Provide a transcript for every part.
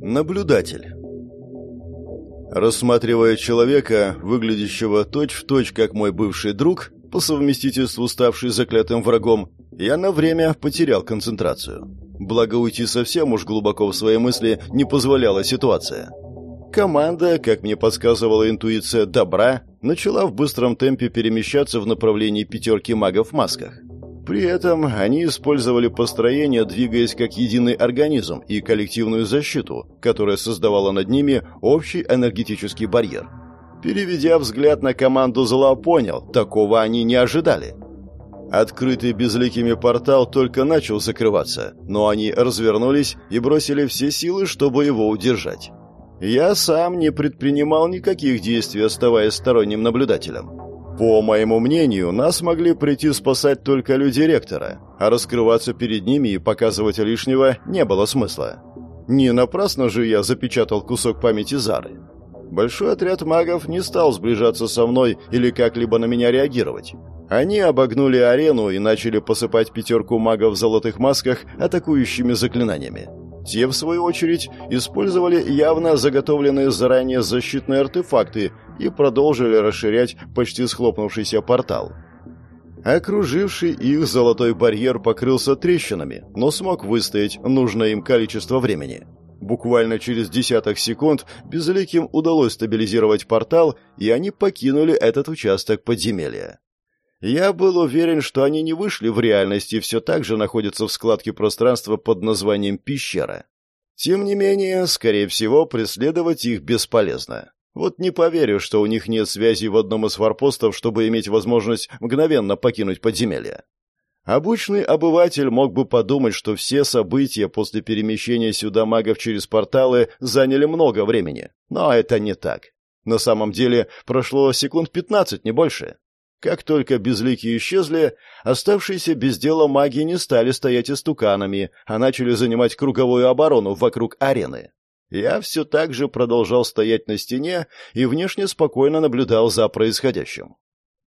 Наблюдатель Рассматривая человека, выглядящего точь-в-точь, точь, как мой бывший друг, по совместительству ставший заклятым врагом, я на время потерял концентрацию. Благо уйти совсем уж глубоко в свои мысли не позволяла ситуация. Команда, как мне подсказывала интуиция добра, начала в быстром темпе перемещаться в направлении пятерки магов в масках. При этом они использовали построение, двигаясь как единый организм и коллективную защиту, которая создавала над ними общий энергетический барьер. Переведя взгляд на команду зла, понял, такого они не ожидали. Открытый безликими портал только начал закрываться, но они развернулись и бросили все силы, чтобы его удержать. Я сам не предпринимал никаких действий, оставаясь сторонним наблюдателем. По моему мнению, нас могли прийти спасать только люди ректора, а раскрываться перед ними и показывать лишнего не было смысла. Не напрасно же я запечатал кусок памяти Зары. Большой отряд магов не стал сближаться со мной или как-либо на меня реагировать. Они обогнули арену и начали посыпать пятерку магов в золотых масках атакующими заклинаниями. Те, в свою очередь, использовали явно заготовленные заранее защитные артефакты и продолжили расширять почти схлопнувшийся портал. Окруживший их золотой барьер покрылся трещинами, но смог выстоять нужное им количество времени. Буквально через десяток секунд Безликим удалось стабилизировать портал, и они покинули этот участок подземелья. Я был уверен, что они не вышли в реальность и все так же находятся в складке пространства под названием «пещера». Тем не менее, скорее всего, преследовать их бесполезно. Вот не поверю, что у них нет связи в одном из форпостов, чтобы иметь возможность мгновенно покинуть подземелье. Обычный обыватель мог бы подумать, что все события после перемещения сюда магов через порталы заняли много времени. Но это не так. На самом деле прошло секунд 15, не больше. Как только безликие исчезли, оставшиеся без дела маги не стали стоять истуканами, а начали занимать круговую оборону вокруг арены. Я все так же продолжал стоять на стене и внешне спокойно наблюдал за происходящим.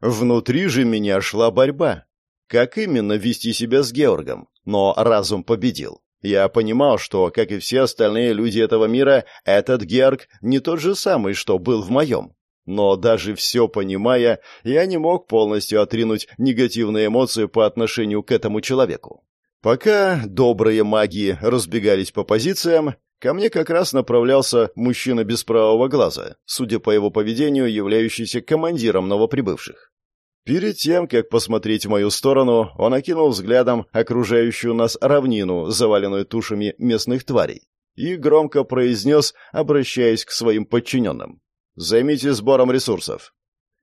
Внутри же меня шла борьба. Как именно вести себя с Георгом? Но разум победил. Я понимал, что, как и все остальные люди этого мира, этот Георг не тот же самый, что был в моем. Но даже все понимая, я не мог полностью отринуть негативные эмоции по отношению к этому человеку. Пока добрые маги разбегались по позициям, ко мне как раз направлялся мужчина без правого глаза, судя по его поведению, являющийся командиром новоприбывших. Перед тем, как посмотреть в мою сторону, он окинул взглядом окружающую нас равнину, заваленную тушами местных тварей, и громко произнес, обращаясь к своим подчиненным. Займитесь сбором ресурсов».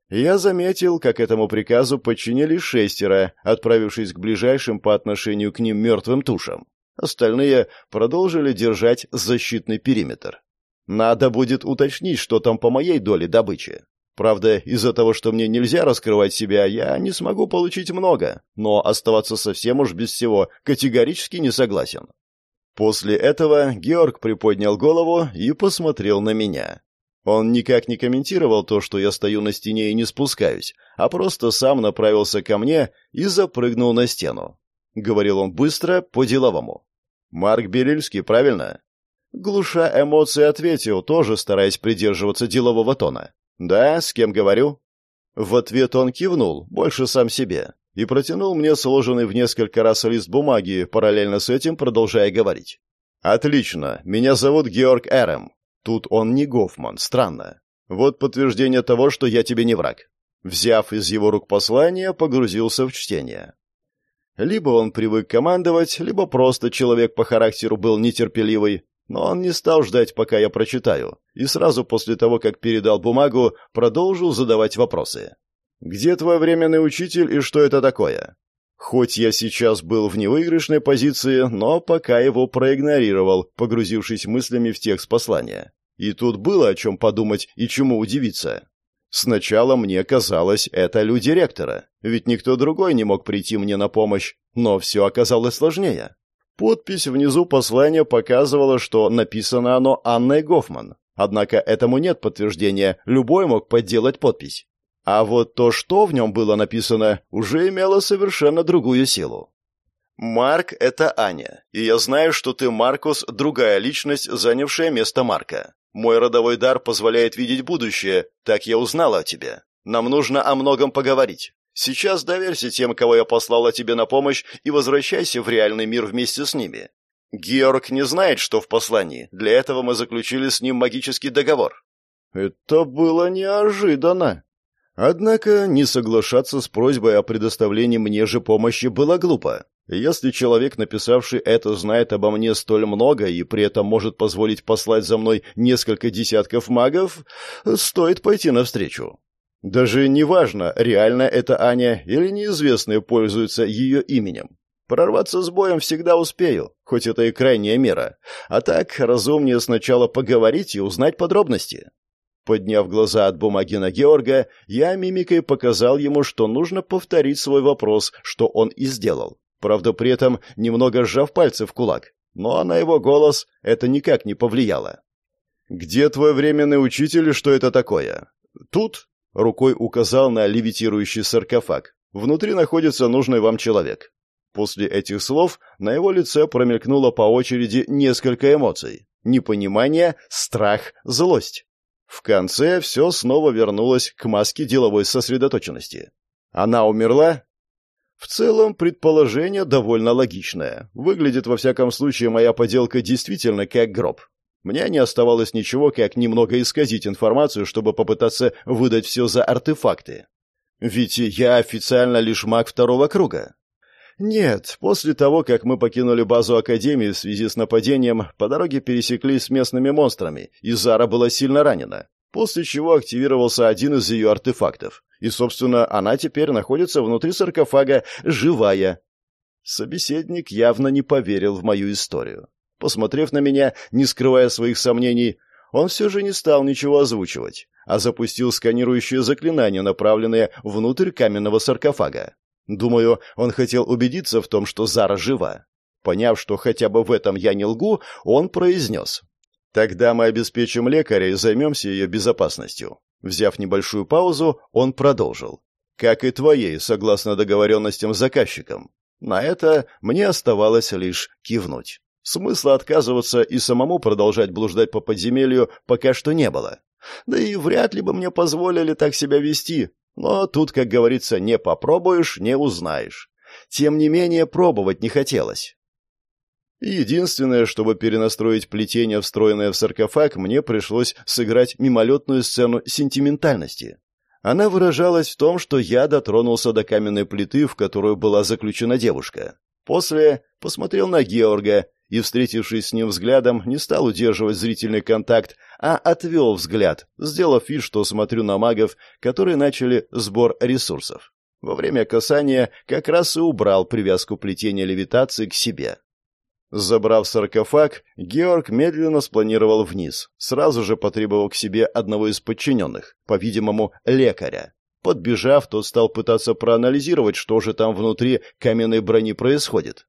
Я заметил, как этому приказу подчинили шестеро, отправившись к ближайшим по отношению к ним мертвым тушам. Остальные продолжили держать защитный периметр. Надо будет уточнить, что там по моей доле добычи. Правда, из-за того, что мне нельзя раскрывать себя, я не смогу получить много, но оставаться совсем уж без всего категорически не согласен. После этого Георг приподнял голову и посмотрел на меня. Он никак не комментировал то, что я стою на стене и не спускаюсь, а просто сам направился ко мне и запрыгнул на стену. Говорил он быстро, по-деловому. «Марк Берильский, правильно?» Глуша эмоции ответил, тоже стараясь придерживаться делового тона. «Да, с кем говорю?» В ответ он кивнул, больше сам себе, и протянул мне сложенный в несколько раз лист бумаги, параллельно с этим продолжая говорить. «Отлично. Меня зовут Георг Эрем. Тут он не Гофман, странно. Вот подтверждение того, что я тебе не враг. Взяв из его рук послание, погрузился в чтение. Либо он привык командовать, либо просто человек по характеру был нетерпеливый, но он не стал ждать, пока я прочитаю, и сразу после того, как передал бумагу, продолжил задавать вопросы. «Где твой временный учитель и что это такое?» Хоть я сейчас был в невыигрышной позиции, но пока его проигнорировал, погрузившись мыслями в текст послания. И тут было о чем подумать и чему удивиться. Сначала мне казалось, это люди ректора, ведь никто другой не мог прийти мне на помощь, но все оказалось сложнее. Подпись внизу послания показывала, что написано оно Анной Гофман. Однако этому нет подтверждения, любой мог подделать подпись. А вот то, что в нем было написано, уже имело совершенно другую силу. Марк — это Аня, и я знаю, что ты, Маркус, другая личность, занявшая место Марка. Мой родовой дар позволяет видеть будущее, так я узнала о тебе. Нам нужно о многом поговорить. Сейчас доверься тем, кого я послала тебе на помощь, и возвращайся в реальный мир вместе с ними. Георг не знает, что в послании. Для этого мы заключили с ним магический договор. Это было неожиданно. Однако не соглашаться с просьбой о предоставлении мне же помощи было глупо. Если человек, написавший это, знает обо мне столь много и при этом может позволить послать за мной несколько десятков магов, стоит пойти навстречу. Даже неважно, реально это Аня или неизвестные пользуются ее именем. Прорваться с боем всегда успею, хоть это и крайняя мера. А так, разумнее сначала поговорить и узнать подробности. Подняв глаза от бумаги на Георга, я мимикой показал ему, что нужно повторить свой вопрос, что он и сделал. Правда, при этом немного сжав пальцы в кулак. Но на его голос это никак не повлияло. «Где твой временный учитель и что это такое?» «Тут», — рукой указал на левитирующий саркофаг. «Внутри находится нужный вам человек. После этих слов на его лице промелькнуло по очереди несколько эмоций. Непонимание, страх, злость. В конце все снова вернулось к маске деловой сосредоточенности. Она умерла? В целом, предположение довольно логичное. Выглядит, во всяком случае, моя поделка действительно как гроб. Мне не оставалось ничего, как немного исказить информацию, чтобы попытаться выдать все за артефакты. Ведь я официально лишь маг второго круга. Нет, после того, как мы покинули базу Академии в связи с нападением, по дороге пересеклись с местными монстрами, и Зара была сильно ранена, после чего активировался один из ее артефактов. И, собственно, она теперь находится внутри саркофага, живая. Собеседник явно не поверил в мою историю. Посмотрев на меня, не скрывая своих сомнений, он все же не стал ничего озвучивать, а запустил сканирующее заклинание, направленное внутрь каменного саркофага. Думаю, он хотел убедиться в том, что Зара жива. Поняв, что хотя бы в этом я не лгу, он произнес. «Тогда мы обеспечим лекаря и займемся ее безопасностью». Взяв небольшую паузу, он продолжил. «Как и твоей, согласно договоренностям с заказчиком». На это мне оставалось лишь кивнуть. Смысла отказываться и самому продолжать блуждать по подземелью пока что не было. Да и вряд ли бы мне позволили так себя вести, но тут, как говорится, не попробуешь, не узнаешь. Тем не менее, пробовать не хотелось. Единственное, чтобы перенастроить плетение, встроенное в саркофаг, мне пришлось сыграть мимолетную сцену сентиментальности. Она выражалась в том, что я дотронулся до каменной плиты, в которую была заключена девушка. После посмотрел на Георга и, встретившись с ним взглядом, не стал удерживать зрительный контакт, а отвел взгляд, сделав вид, что смотрю на магов, которые начали сбор ресурсов. Во время касания как раз и убрал привязку плетения левитации к себе. Забрав саркофаг, Георг медленно спланировал вниз, сразу же потребовал к себе одного из подчиненных, по-видимому, лекаря. Подбежав, тот стал пытаться проанализировать, что же там внутри каменной брони происходит.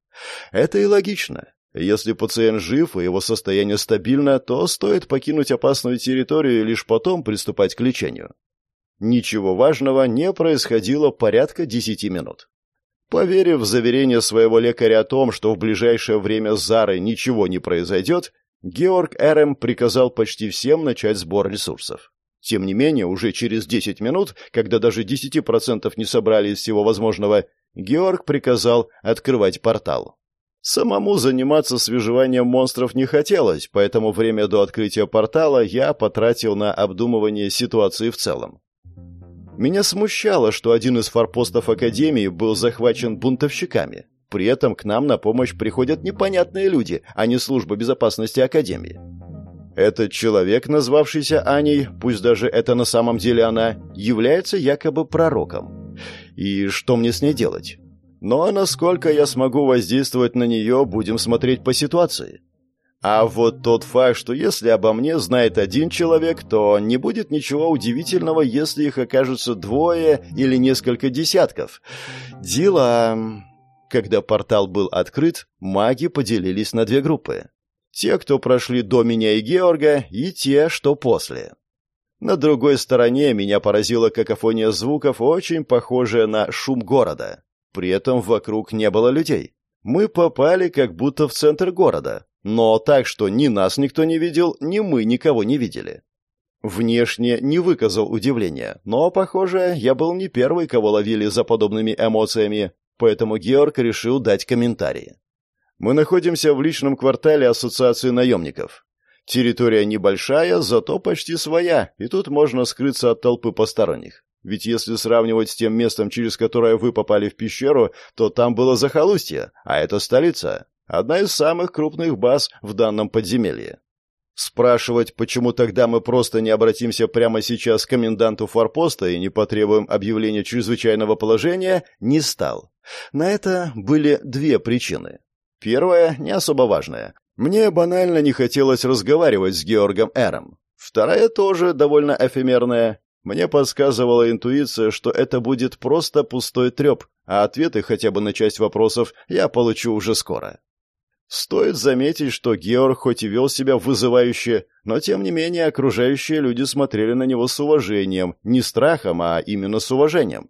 Это и логично. Если пациент жив и его состояние стабильно, то стоит покинуть опасную территорию и лишь потом приступать к лечению. Ничего важного не происходило порядка десяти минут. Поверив в заверение своего лекаря о том, что в ближайшее время с Зарой ничего не произойдет, Георг Эрем приказал почти всем начать сбор ресурсов. Тем не менее, уже через 10 минут, когда даже 10% не собрали из всего возможного, Георг приказал открывать портал. Самому заниматься свежеванием монстров не хотелось, поэтому время до открытия портала я потратил на обдумывание ситуации в целом. Меня смущало, что один из форпостов Академии был захвачен бунтовщиками. При этом к нам на помощь приходят непонятные люди, а не служба безопасности Академии. Этот человек, назвавшийся Аней, пусть даже это на самом деле она, является якобы пророком. И что мне с ней делать? Но насколько я смогу воздействовать на нее, будем смотреть по ситуации. А вот тот факт, что если обо мне знает один человек, то не будет ничего удивительного, если их окажется двое или несколько десятков. Дела... Когда портал был открыт, маги поделились на две группы. Те, кто прошли до меня и Георга, и те, что после. На другой стороне меня поразила какофония звуков, очень похожая на шум города. При этом вокруг не было людей. Мы попали как будто в центр города, но так, что ни нас никто не видел, ни мы никого не видели. Внешне не выказал удивления, но, похоже, я был не первый, кого ловили за подобными эмоциями, поэтому Георг решил дать комментарии. Мы находимся в личном квартале Ассоциации наемников. Территория небольшая, зато почти своя, и тут можно скрыться от толпы посторонних. Ведь если сравнивать с тем местом, через которое вы попали в пещеру, то там было захолустье, а это столица. Одна из самых крупных баз в данном подземелье. Спрашивать, почему тогда мы просто не обратимся прямо сейчас к коменданту форпоста и не потребуем объявления чрезвычайного положения, не стал. На это были две причины. Первая, не особо важная. Мне банально не хотелось разговаривать с Георгом Эром. Вторая тоже довольно эфемерная. Мне подсказывала интуиция, что это будет просто пустой треп, а ответы хотя бы на часть вопросов я получу уже скоро. Стоит заметить, что Георг хоть и вел себя вызывающе, но тем не менее окружающие люди смотрели на него с уважением, не страхом, а именно с уважением.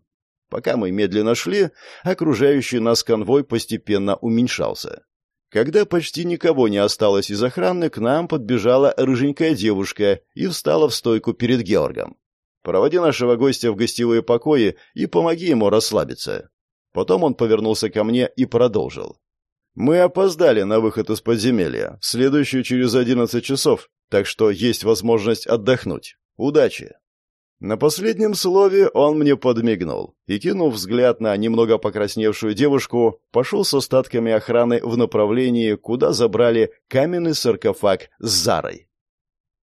Пока мы медленно шли, окружающий нас конвой постепенно уменьшался. Когда почти никого не осталось из охраны, к нам подбежала рыженькая девушка и встала в стойку перед Георгом. «Проводи нашего гостя в гостевые покои и помоги ему расслабиться». Потом он повернулся ко мне и продолжил. «Мы опоздали на выход из подземелья, следующую через одиннадцать часов, так что есть возможность отдохнуть. Удачи!» На последнем слове он мне подмигнул и, кинув взгляд на немного покрасневшую девушку, пошел с остатками охраны в направлении, куда забрали каменный саркофаг с Зарой.